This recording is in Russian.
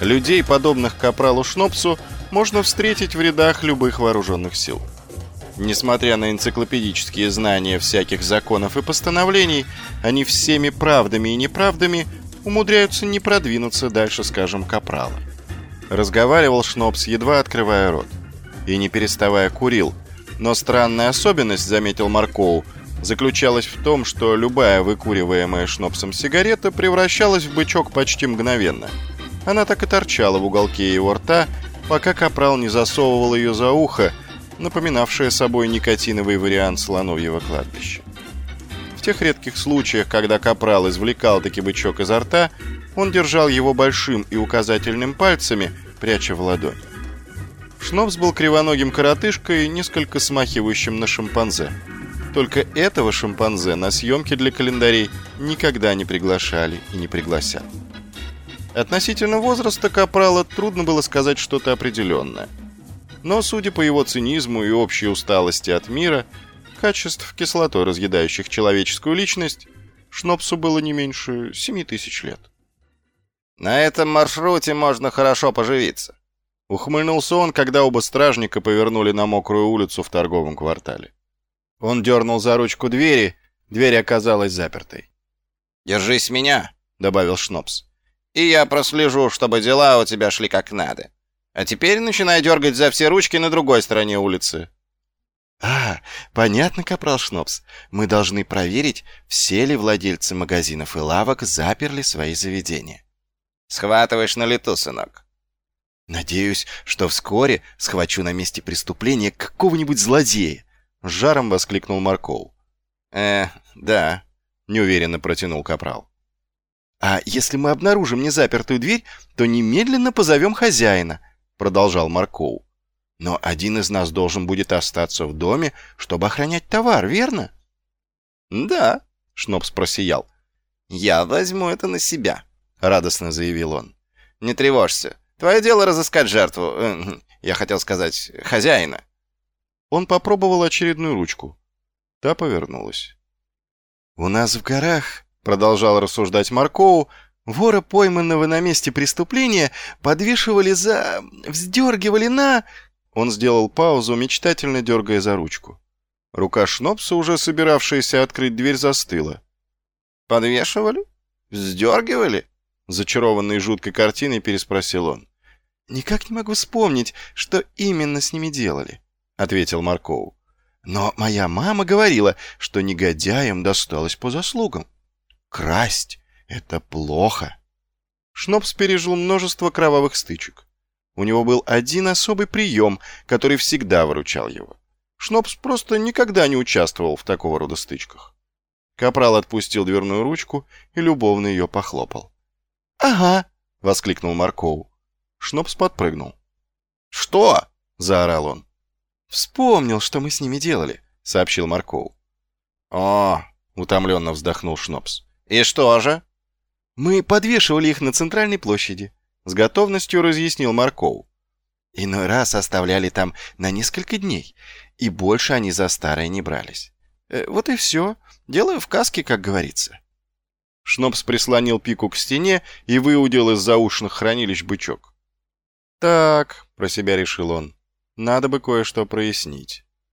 Людей, подобных капралу Шнопсу, можно встретить в рядах любых вооруженных сил. Несмотря на энциклопедические знания всяких законов и постановлений, они всеми правдами и неправдами умудряются не продвинуться дальше, скажем, капрала. Разговаривал Шнопс, едва открывая рот. И не переставая курил. Но странная особенность, заметил Маркоу, заключалась в том, что любая выкуриваемая Шнопсом сигарета превращалась в бычок почти мгновенно. Она так и торчала в уголке его рта, пока капрал не засовывал ее за ухо, напоминавшее собой никотиновый вариант слоновьего кладбища. В тех редких случаях, когда капрал извлекал таки бычок изо рта, он держал его большим и указательным пальцами, пряча в ладонь. Шнопс был кривоногим коротышкой, несколько смахивающим на шимпанзе. Только этого шимпанзе на съемки для календарей никогда не приглашали и не пригласят. Относительно возраста Капрала трудно было сказать что-то определенное. Но, судя по его цинизму и общей усталости от мира, качеств кислотой, разъедающих человеческую личность, Шнопсу было не меньше семи тысяч лет. «На этом маршруте можно хорошо поживиться», — ухмыльнулся он, когда оба стражника повернули на мокрую улицу в торговом квартале. Он дернул за ручку двери, дверь оказалась запертой. «Держись меня», — добавил Шнопс. «И я прослежу, чтобы дела у тебя шли как надо. А теперь начинай дергать за все ручки на другой стороне улицы». «А, понятно, капрал Шнопс. Мы должны проверить, все ли владельцы магазинов и лавок заперли свои заведения». «Схватываешь на лету, сынок». «Надеюсь, что вскоре схвачу на месте преступления какого-нибудь злодея», — жаром воскликнул Марков. «Э, да», — неуверенно протянул капрал. «А если мы обнаружим незапертую дверь, то немедленно позовем хозяина», — продолжал Марков. Но один из нас должен будет остаться в доме, чтобы охранять товар, верно? Да, Шнопс просиял. Я возьму это на себя, радостно заявил он. Не тревожься. Твое дело разыскать жертву. Я хотел сказать, хозяина. Он попробовал очередную ручку. Та повернулась. «У нас в горах», — продолжал рассуждать Маркоу, «вора, пойманного на месте преступления, подвешивали за... вздергивали на...» Он сделал паузу, мечтательно дергая за ручку. Рука Шнопса, уже собиравшаяся открыть дверь, застыла. «Подвешивали? Сдергивали?» Зачарованный жуткой картиной переспросил он. «Никак не могу вспомнить, что именно с ними делали», — ответил Марков. «Но моя мама говорила, что негодяям досталось по заслугам. Красть — это плохо». Шнопс пережил множество кровавых стычек. У него был один особый прием, который всегда выручал его. Шнопс просто никогда не участвовал в такого рода стычках. Капрал отпустил дверную ручку и любовно ее похлопал. «Ага!» — воскликнул Маркоу. Шнопс подпрыгнул. «Что?» — заорал он. «Вспомнил, что мы с ними делали», — сообщил Маркоу. «О!» — утомленно вздохнул Шнопс. «И что же?» «Мы подвешивали их на центральной площади. С готовностью разъяснил Марков. Иной раз оставляли там на несколько дней, и больше они за старое не брались. Э, вот и все. Делаю в каске, как говорится. Шнопс прислонил пику к стене и выудил из заушных хранилищ бычок. «Так», — про себя решил он, — «надо бы кое-что прояснить».